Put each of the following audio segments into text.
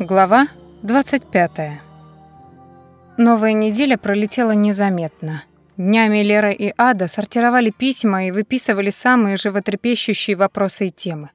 Глава 25. Новая неделя пролетела незаметно. Днями Лера и Ада сортировали письма и выписывали самые животрепещущие вопросы и темы.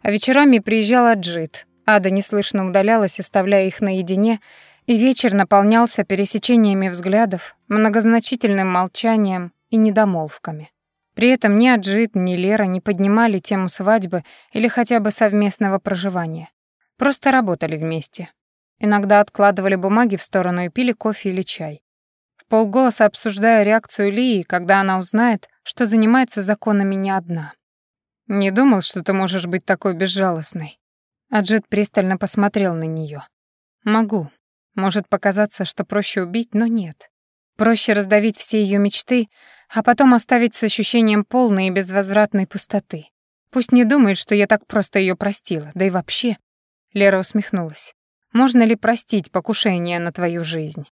А вечерами приезжала Джит. Ада неслышно удалялась, оставляя их наедине, и вечер наполнялся пересечениями взглядов, многозначительным молчанием и недомолвками. При этом ни Аджит, ни Лера не поднимали тему свадьбы или хотя бы совместного проживания. Просто работали вместе. Иногда откладывали бумаги в сторону и пили кофе или чай. В полголоса обсуждая реакцию Лии, когда она узнает, что занимается законами не одна. «Не думал, что ты можешь быть такой безжалостной». Аджит пристально посмотрел на нее. «Могу. Может показаться, что проще убить, но нет. Проще раздавить все ее мечты, а потом оставить с ощущением полной и безвозвратной пустоты. Пусть не думает, что я так просто ее простила, да и вообще. Лера усмехнулась. «Можно ли простить покушение на твою жизнь?»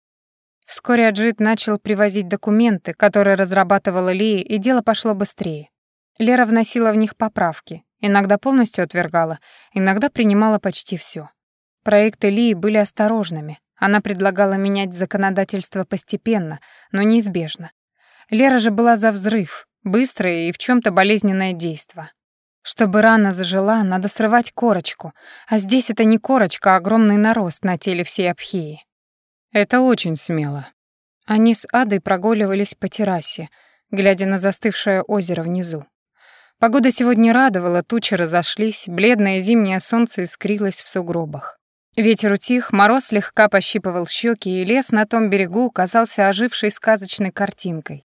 Вскоре Аджит начал привозить документы, которые разрабатывала Лия, и дело пошло быстрее. Лера вносила в них поправки, иногда полностью отвергала, иногда принимала почти все. Проекты Лии были осторожными, она предлагала менять законодательство постепенно, но неизбежно. Лера же была за взрыв, быстрое и в чем то болезненное действо. Чтобы рана зажила, надо срывать корочку, а здесь это не корочка, а огромный нарост на теле всей Абхии. Это очень смело. Они с Адой прогуливались по террасе, глядя на застывшее озеро внизу. Погода сегодня радовала, тучи разошлись, бледное зимнее солнце искрилось в сугробах. Ветер утих, мороз слегка пощипывал щеки, и лес на том берегу казался ожившей сказочной картинкой.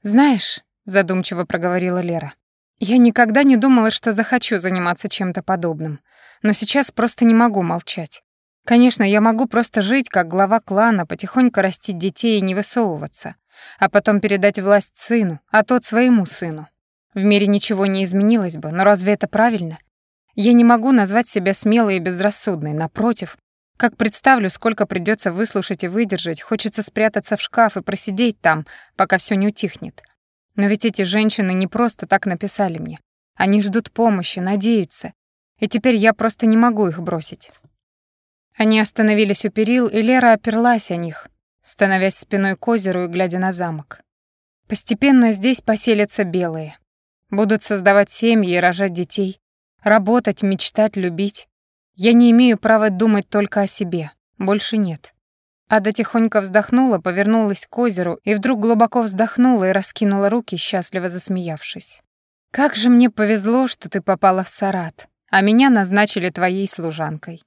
«Знаешь», — задумчиво проговорила Лера, я никогда не думала, что захочу заниматься чем-то подобным, но сейчас просто не могу молчать. Конечно, я могу просто жить как глава клана, потихоньку растить детей и не высовываться, а потом передать власть сыну, а тот своему сыну. В мире ничего не изменилось бы, но разве это правильно? Я не могу назвать себя смелой и безрассудной, напротив. Как представлю, сколько придется выслушать и выдержать, хочется спрятаться в шкаф и просидеть там, пока все не утихнет. Но ведь эти женщины не просто так написали мне. Они ждут помощи, надеются. И теперь я просто не могу их бросить. Они остановились у перил, и Лера оперлась о них, становясь спиной к озеру и глядя на замок. Постепенно здесь поселятся белые. Будут создавать семьи и рожать детей. Работать, мечтать, любить. Я не имею права думать только о себе. Больше нет. Ада тихонько вздохнула, повернулась к озеру и вдруг глубоко вздохнула и раскинула руки, счастливо засмеявшись. «Как же мне повезло, что ты попала в Сарат, а меня назначили твоей служанкой!»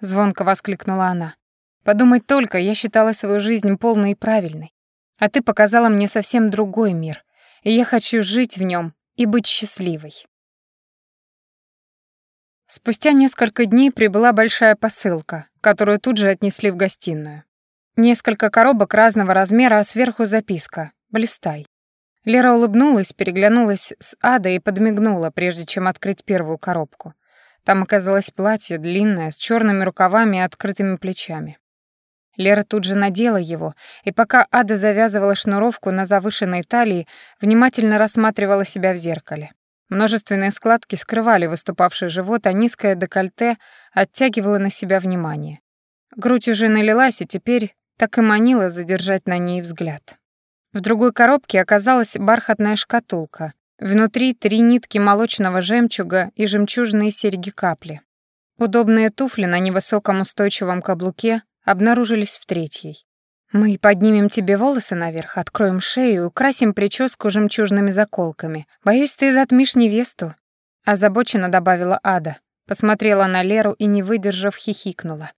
Звонко воскликнула она. «Подумать только, я считала свою жизнь полной и правильной. А ты показала мне совсем другой мир, и я хочу жить в нем и быть счастливой». Спустя несколько дней прибыла большая посылка, которую тут же отнесли в гостиную. Несколько коробок разного размера, а сверху записка «Блистай». Лера улыбнулась, переглянулась с Адой и подмигнула, прежде чем открыть первую коробку. Там оказалось платье длинное, с черными рукавами и открытыми плечами. Лера тут же надела его, и пока Ада завязывала шнуровку на завышенной талии, внимательно рассматривала себя в зеркале. Множественные складки скрывали выступавший живот, а низкое декольте оттягивало на себя внимание. Грудь уже налилась, и теперь так и манила задержать на ней взгляд. В другой коробке оказалась бархатная шкатулка. Внутри три нитки молочного жемчуга и жемчужные серьги-капли. Удобные туфли на невысоком устойчивом каблуке обнаружились в третьей. «Мы поднимем тебе волосы наверх, откроем шею, украсим прическу жемчужными заколками. Боюсь, ты затмишь невесту», — озабоченно добавила Ада. Посмотрела на Леру и, не выдержав, хихикнула.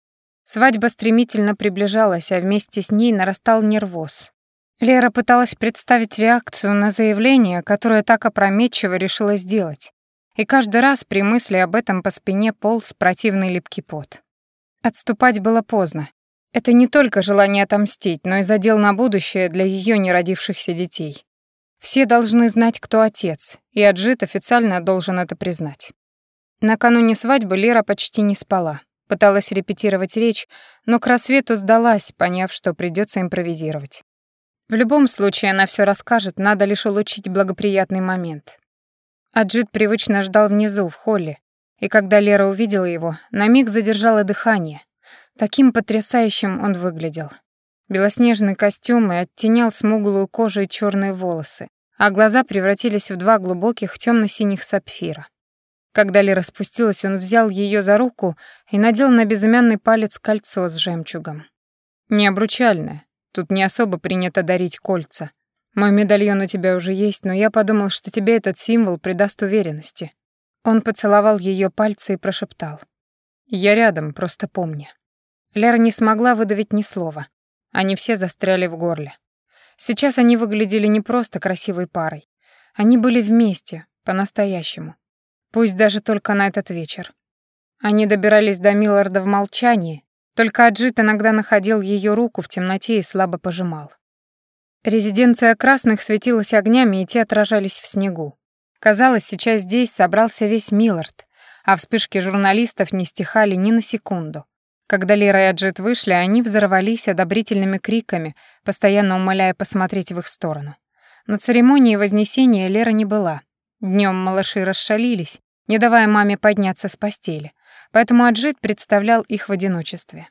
Свадьба стремительно приближалась, а вместе с ней нарастал нервоз. Лера пыталась представить реакцию на заявление, которое так опрометчиво решила сделать. И каждый раз при мысли об этом по спине полз противный липкий пот. Отступать было поздно. Это не только желание отомстить, но и задел на будущее для ее неродившихся детей. Все должны знать, кто отец, и Аджит официально должен это признать. Накануне свадьбы Лера почти не спала. Пыталась репетировать речь, но к рассвету сдалась, поняв, что придется импровизировать. В любом случае она все расскажет, надо лишь улучшить благоприятный момент. Аджит привычно ждал внизу, в холле. И когда Лера увидела его, на миг задержала дыхание. Таким потрясающим он выглядел. Белоснежный костюм и оттенял смуглую кожу и черные волосы, а глаза превратились в два глубоких темно-синих сапфира. Когда Лера спустилась, он взял ее за руку и надел на безымянный палец кольцо с жемчугом. «Не обручальное. Тут не особо принято дарить кольца. Мой медальон у тебя уже есть, но я подумал, что тебе этот символ придаст уверенности». Он поцеловал ее пальцы и прошептал. «Я рядом, просто помни». Лера не смогла выдавить ни слова. Они все застряли в горле. Сейчас они выглядели не просто красивой парой. Они были вместе, по-настоящему. Пусть даже только на этот вечер. Они добирались до Милларда в молчании, только Аджит иногда находил ее руку в темноте и слабо пожимал. Резиденция красных светилась огнями, и те отражались в снегу. Казалось, сейчас здесь собрался весь Миллард, а вспышки журналистов не стихали ни на секунду. Когда Лера и Аджит вышли, они взорвались одобрительными криками, постоянно умоляя посмотреть в их сторону. На церемонии Вознесения Лера не была. Днем малыши расшалились, не давая маме подняться с постели, поэтому Аджит представлял их в одиночестве.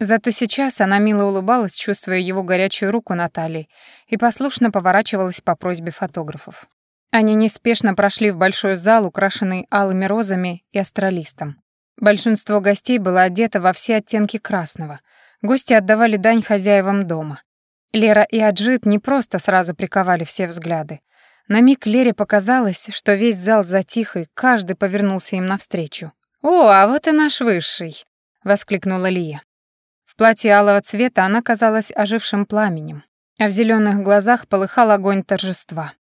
Зато сейчас она мило улыбалась, чувствуя его горячую руку на талии, и послушно поворачивалась по просьбе фотографов. Они неспешно прошли в большой зал, украшенный алыми розами и астралистом. Большинство гостей было одето во все оттенки красного. Гости отдавали дань хозяевам дома. Лера и Аджит не просто сразу приковали все взгляды. На миг Лере показалось, что весь зал затих, и каждый повернулся им навстречу. «О, а вот и наш высший!» — воскликнула Лия. В платье алого цвета она казалась ожившим пламенем, а в зеленых глазах полыхал огонь торжества.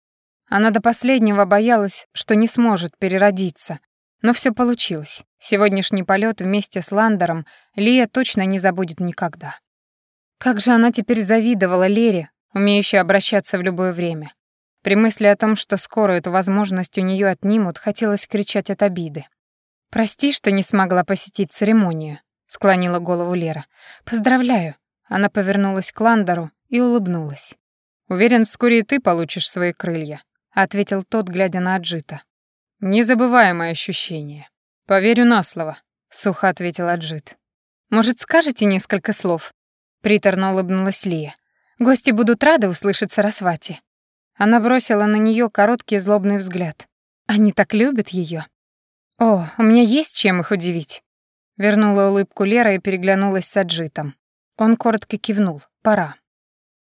Она до последнего боялась, что не сможет переродиться, но все получилось. Сегодняшний полет вместе с Ландером Лия точно не забудет никогда. Как же она теперь завидовала Лере, умеющей обращаться в любое время. При мысли о том, что скоро эту возможность у нее отнимут, хотелось кричать от обиды. «Прости, что не смогла посетить церемонию», — склонила голову Лера. «Поздравляю». Она повернулась к Ландеру и улыбнулась. «Уверен, вскоре и ты получишь свои крылья», — ответил тот, глядя на Аджита. «Незабываемое ощущение. Поверю на слово», — сухо ответил Аджит. «Может, скажете несколько слов?» Приторно улыбнулась Лия. «Гости будут рады услышать Сарасвати». Она бросила на нее короткий злобный взгляд. «Они так любят ее. «О, у меня есть чем их удивить». Вернула улыбку Лера и переглянулась с Аджитом. Он коротко кивнул. «Пора».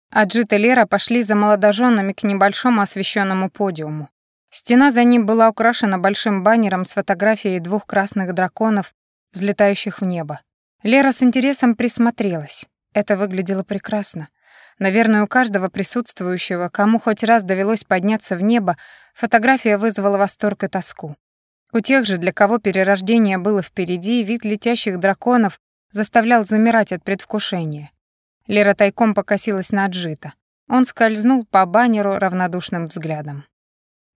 Аджит и Лера пошли за молодоженами к небольшому освещенному подиуму. Стена за ним была украшена большим баннером с фотографией двух красных драконов, взлетающих в небо. Лера с интересом присмотрелась. Это выглядело прекрасно. Наверное, у каждого присутствующего, кому хоть раз довелось подняться в небо, фотография вызвала восторг и тоску. У тех же, для кого перерождение было впереди, вид летящих драконов заставлял замирать от предвкушения. Лера тайком покосилась на Аджита. Он скользнул по баннеру равнодушным взглядом.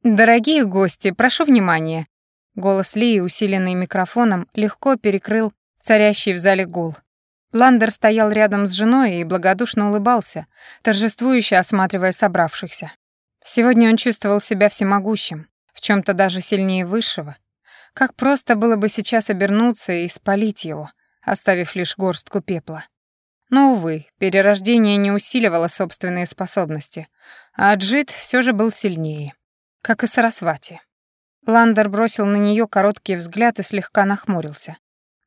«Дорогие гости, прошу внимания!» Голос Лии, усиленный микрофоном, легко перекрыл царящий в зале гул. Ландер стоял рядом с женой и благодушно улыбался, торжествующе осматривая собравшихся. Сегодня он чувствовал себя всемогущим, в чем то даже сильнее высшего. Как просто было бы сейчас обернуться и спалить его, оставив лишь горстку пепла. Но, увы, перерождение не усиливало собственные способности, а Аджит все же был сильнее как и Сарасвати. Ландер бросил на нее короткий взгляд и слегка нахмурился.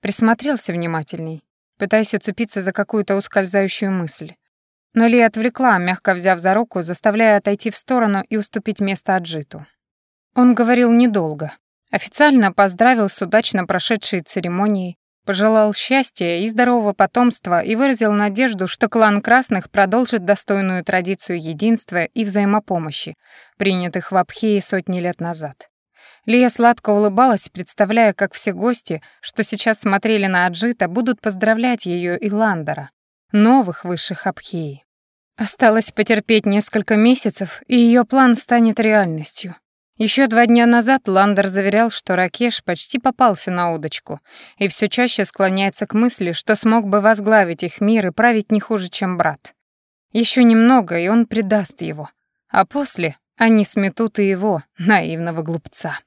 Присмотрелся внимательней, пытаясь уцепиться за какую-то ускользающую мысль. Но Лия отвлекла, мягко взяв за руку, заставляя отойти в сторону и уступить место Аджиту. Он говорил недолго. Официально поздравил с удачно прошедшей церемонией, пожелал счастья и здорового потомства и выразил надежду, что клан Красных продолжит достойную традицию единства и взаимопомощи, принятых в Абхее сотни лет назад. Лия сладко улыбалась, представляя, как все гости, что сейчас смотрели на Аджита, будут поздравлять ее и Ландера, новых высших Абхеи. Осталось потерпеть несколько месяцев, и ее план станет реальностью. Еще два дня назад Ландер заверял, что Ракеш почти попался на удочку и все чаще склоняется к мысли, что смог бы возглавить их мир и править не хуже, чем брат. Еще немного, и он предаст его. А после они сметут и его, наивного глупца.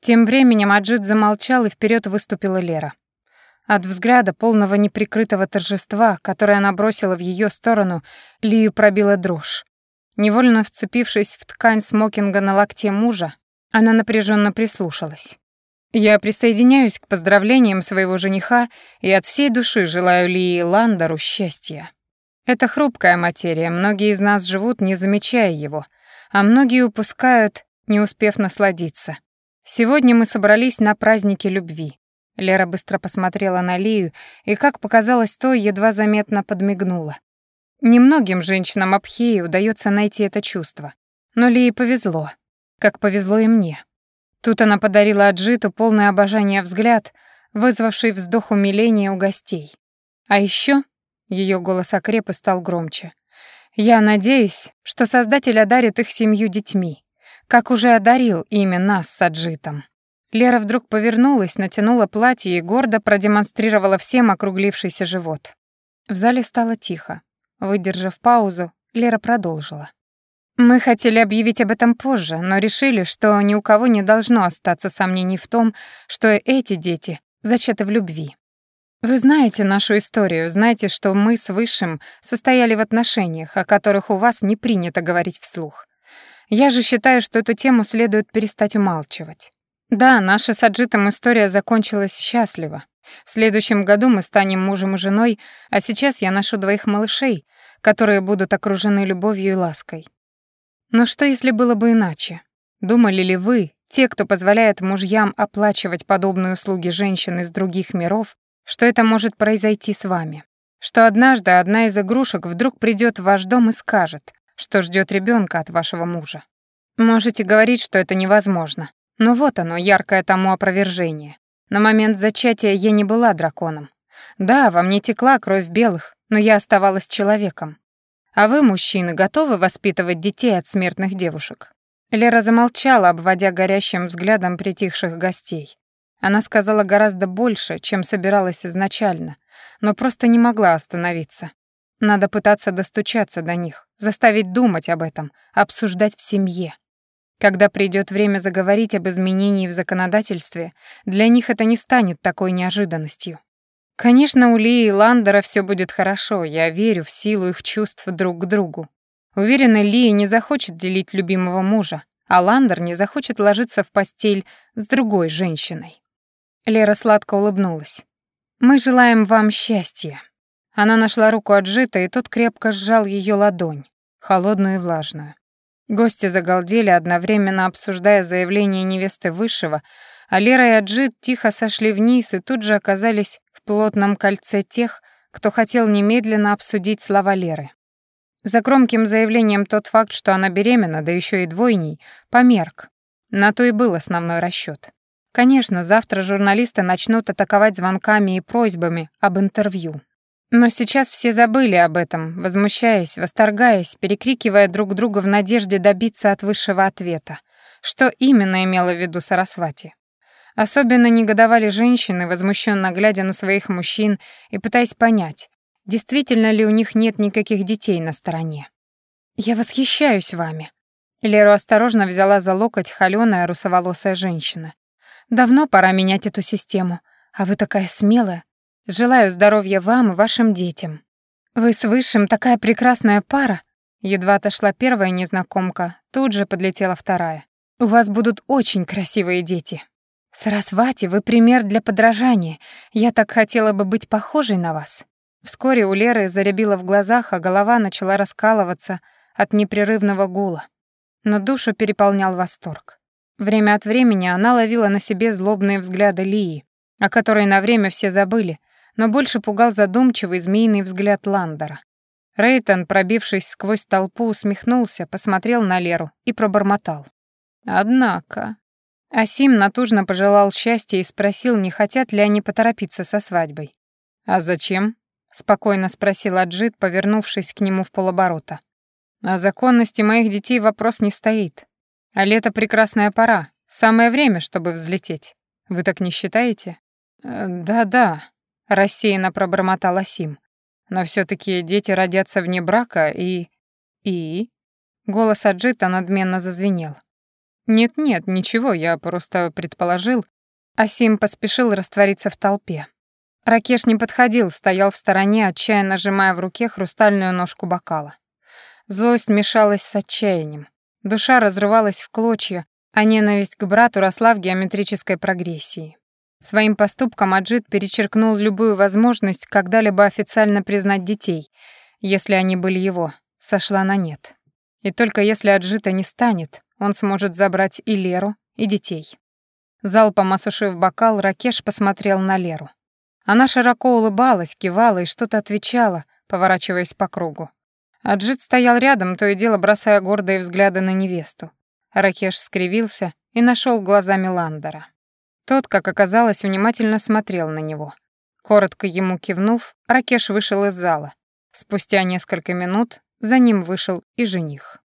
Тем временем Аджит замолчал, и вперед выступила Лера. От взгляда, полного неприкрытого торжества, которое она бросила в ее сторону, Лию пробила дрожь. Невольно вцепившись в ткань смокинга на локте мужа, она напряженно прислушалась. «Я присоединяюсь к поздравлениям своего жениха и от всей души желаю Лии Ландеру счастья. Это хрупкая материя, многие из нас живут, не замечая его, а многие упускают, не успев насладиться. Сегодня мы собрались на празднике любви. Лера быстро посмотрела на Лию и, как показалось, то едва заметно подмигнула. Немногим женщинам Абхеи удается найти это чувство. Но Лии повезло, как повезло и мне. Тут она подарила Аджиту полное обожание взгляд, вызвавший вздох умиления у гостей. А еще ее голос окреп и стал громче. «Я надеюсь, что Создатель одарит их семью детьми как уже одарил имя нас с Аджитом. Лера вдруг повернулась, натянула платье и гордо продемонстрировала всем округлившийся живот. В зале стало тихо. Выдержав паузу, Лера продолжила. «Мы хотели объявить об этом позже, но решили, что ни у кого не должно остаться сомнений в том, что эти дети зачаты в любви. Вы знаете нашу историю, знаете, что мы с Высшим состояли в отношениях, о которых у вас не принято говорить вслух. Я же считаю, что эту тему следует перестать умалчивать. Да, наша с Аджитом история закончилась счастливо. В следующем году мы станем мужем и женой, а сейчас я ношу двоих малышей, которые будут окружены любовью и лаской. Но что, если было бы иначе? Думали ли вы, те, кто позволяет мужьям оплачивать подобные услуги женщин из других миров, что это может произойти с вами? Что однажды одна из игрушек вдруг придет в ваш дом и скажет что ждет ребенка от вашего мужа. Можете говорить, что это невозможно. Но вот оно, яркое тому опровержение. На момент зачатия я не была драконом. Да, во мне текла кровь белых, но я оставалась человеком. А вы, мужчины, готовы воспитывать детей от смертных девушек? Лера замолчала, обводя горящим взглядом притихших гостей. Она сказала гораздо больше, чем собиралась изначально, но просто не могла остановиться. Надо пытаться достучаться до них, заставить думать об этом, обсуждать в семье. Когда придет время заговорить об изменении в законодательстве, для них это не станет такой неожиданностью. Конечно, у Ли и Ландера все будет хорошо, я верю в силу их чувств друг к другу. Уверена, Ли не захочет делить любимого мужа, а Ландер не захочет ложиться в постель с другой женщиной. Лера сладко улыбнулась. «Мы желаем вам счастья». Она нашла руку отжита, и тот крепко сжал ее ладонь, холодную и влажную. Гости загалдели, одновременно обсуждая заявление невесты Высшего, а Лера и Аджит тихо сошли вниз и тут же оказались в плотном кольце тех, кто хотел немедленно обсудить слова Леры. За громким заявлением тот факт, что она беременна, да еще и двойней, померк. На то и был основной расчет. Конечно, завтра журналисты начнут атаковать звонками и просьбами об интервью. Но сейчас все забыли об этом, возмущаясь, восторгаясь, перекрикивая друг друга в надежде добиться от высшего ответа. Что именно имела в виду Сарасвати? Особенно негодовали женщины, возмущенно глядя на своих мужчин и пытаясь понять, действительно ли у них нет никаких детей на стороне. «Я восхищаюсь вами». Леру осторожно взяла за локоть холёная русоволосая женщина. «Давно пора менять эту систему, а вы такая смелая, Желаю здоровья вам и вашим детям. Вы с Высшим такая прекрасная пара. Едва отошла первая незнакомка, тут же подлетела вторая. У вас будут очень красивые дети. Сарасвати, вы пример для подражания. Я так хотела бы быть похожей на вас. Вскоре у Леры заребило в глазах, а голова начала раскалываться от непрерывного гула. Но душу переполнял восторг. Время от времени она ловила на себе злобные взгляды Лии, о которой на время все забыли, но больше пугал задумчивый змеиный взгляд Ландера. Рейтон, пробившись сквозь толпу, усмехнулся, посмотрел на Леру и пробормотал. «Однако...» Асим натужно пожелал счастья и спросил, не хотят ли они поторопиться со свадьбой. «А зачем?» — спокойно спросил Аджит, повернувшись к нему в полоборота. «О законности моих детей вопрос не стоит. А лето — прекрасная пора, самое время, чтобы взлететь. Вы так не считаете?» «Э, «Да-да», рассеянно пробормотал Асим. Но все таки дети родятся вне брака и... И... Голос Аджита надменно зазвенел. «Нет-нет, ничего, я просто предположил». Асим поспешил раствориться в толпе. Ракеш не подходил, стоял в стороне, отчаянно сжимая в руке хрустальную ножку бокала. Злость мешалась с отчаянием. Душа разрывалась в клочья, а ненависть к брату росла в геометрической прогрессии. Своим поступком Аджит перечеркнул любую возможность когда-либо официально признать детей, если они были его, сошла на нет. И только если Аджита не станет, он сможет забрать и Леру, и детей. Залпом осушив бокал, Ракеш посмотрел на Леру. Она широко улыбалась, кивала и что-то отвечала, поворачиваясь по кругу. Аджит стоял рядом, то и дело бросая гордые взгляды на невесту. Ракеш скривился и нашел глазами Ландера. Тот, как оказалось, внимательно смотрел на него. Коротко ему кивнув, Ракеш вышел из зала. Спустя несколько минут за ним вышел и жених.